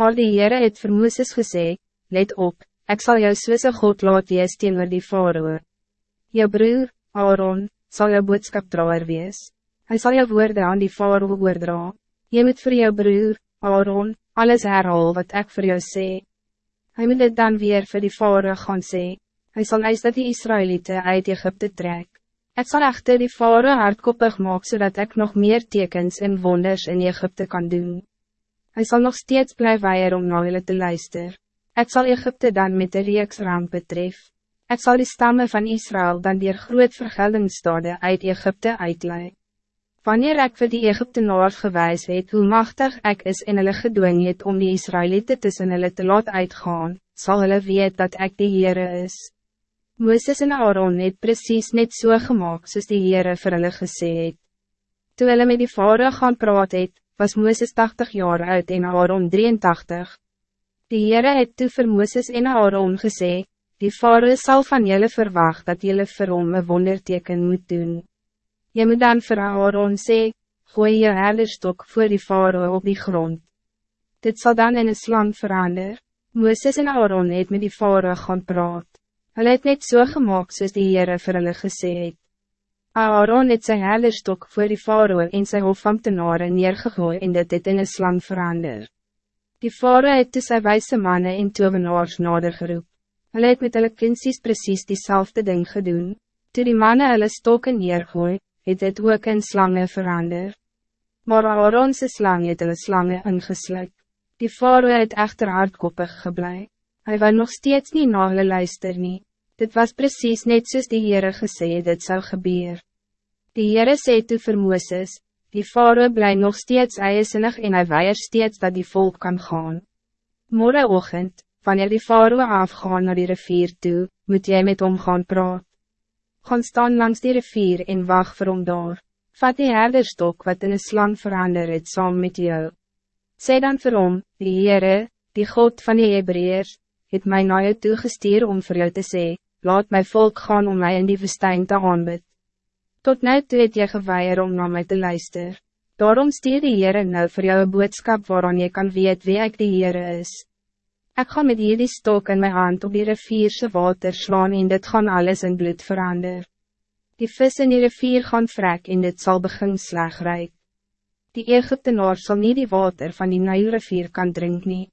Maar die Heere het vir Mooses gesê, let op, ik zal jou soos een God laat wees teenoor die Faroe. Jou broer, Aaron, zal jou boodskapdraer wees. Hij zal jou woorden aan die Faroe oordra. Je moet voor jou broer, Aaron, alles herhaal wat ik voor jou sê. Hij moet dit dan weer voor die Faroe gaan sê. Hij zal eis dat die Israëlieten uit Egypte trek. Ik zal echter die Faroe hardkoppig maken zodat ik nog meer tekens en wonders in Egypte kan doen. Hij zal nog steeds blijven weier om naar hulle te luisteren. Ik zal Egypte dan met de reeks ramp betref. Ik zal die stammen van Israël dan die groot vergeldingsstade uit Egypte uitleid. Wanneer ik voor die Egyptenaars gewijs weet hoe machtig ik is en hulle gedwing het om die Israëlieten tussen hulle te laat uitgaan, zal hulle weet dat ik de Heere is. Mooses en Aaron het precies net so gemaakt soos die Heere vir hulle gesê het. Toe hulle met die vader gaan praat het, was Mooses 80 jaar oud en Aaron 83. Die Heere het toe vir Mooses en Aaron gesê, die vader zal van jullie verwacht dat jullie vir hom een wonderteken moet doen. Je moet dan vir Aaron sê, gooi je herderstok voor die vader op die grond. Dit zal dan in een slang verander. Mooses en Aaron het met die vader gaan praat. Hulle het net so gemaakt soos die Heere vir hulle gesê het. Aaron het sy hellerstok voor die faroe en sy hofambtenare neergegooi en dit het in een slang verander. Die faroe het toe sy wijze mannen en tovenaars nader geroep. Hulle het met hulle kinsies precies diezelfde ding gedoen. Toe die mannen hulle stokken neergooi, het het ook in slangen verander. Maar Aaronse slang het hulle slangen ingeslik. Die faroe het echter hardkoppig geblei. Hij wou nog steeds niet na hulle luister nie. Dit was precies net soos die Heere gesê dit zou gebeuren. Die Heere sê toe vir Mooses, die Faroe bly nog steeds eiesinnig en hy weier steeds dat die volk kan gaan. Morgenochtend, wanneer die Faroe afgaan naar die rivier toe, moet jij met hom gaan praat. Gaan staan langs die rivier en wacht vir hom daar. Vat die herderstok wat in een slang verander het saam met jou. Sê dan vir hom, die Heere, die God van die Hebreërs, het my na jou toegestuur om voor jou te zeggen laat mijn volk gaan om mij in die woestijn te aanbid. Tot nu toe het jy geweier om naar mij te luisteren. Daarom stuur die Heere nou voor jou een boodskap waaraan je kan weet wie ik die Heere is. Ik ga met hierdie stok in mijn hand op die rivierse water slaan en dit gaan alles in bloed verander. Die vis in die rivier gaan vrek en dit zal begin slagryk. Die Egyptenaar zal niet die water van die Nijlrivier kan drinken. nie.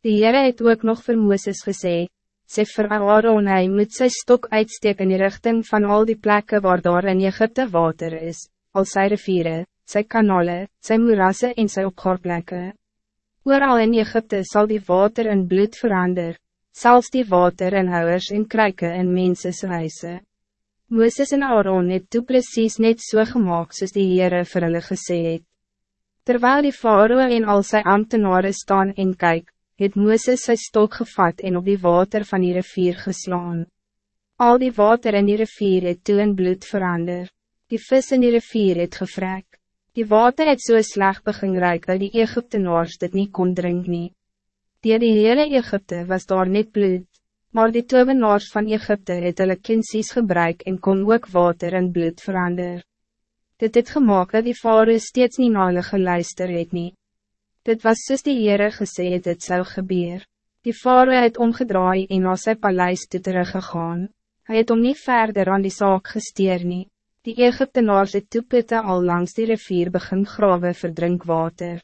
Die Heere het ook nog vir Mooses gesê, sê vir Aaron hy moet sy stok uitsteek in die richting van al die plekken waar daar in Egypte water is, al sy riviere, sy kanale, sy moerasse en sy opgaarplekke. Ooral in Egypte zal die water in bloed verander, zelfs die water in houers en kruike in mensense huise. Mooses en Aaron het toe precies net so gemaakt soos die Heere vir hulle gesê het. Terwijl die faroe en al sy ambtenaren staan en kyk, het Mooses sy stok gevat en op die water van die rivier geslaan. Al die water in die rivier het toe in bloed verander. Die vis in die rivier het gevrek. Die water het so sleg begin ruik dat die Egyptenaars dit niet kon drink nie. Die die hele Egypte was daar net bloed, maar die tovenaars van Egypte het hulle kinsies gebruik en kon ook water in bloed verander. Dit het gemaakt dat die vader steeds niet na hulle geluister het nie. Dit was soos die Heere gesê het het zou gebeur. Die vader het omgedraai en na sy paleis toe teruggegaan. Hij het om niet verder aan die zaak gesteer nie. Die Egyptenaars het toeputte al langs die rivier begin grawe vir drinkwater.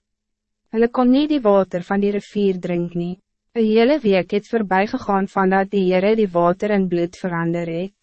Hulle kon niet die water van die rivier drink nie. Een hele week het voorbij gegaan van dat die Heere die water in bloed verander het.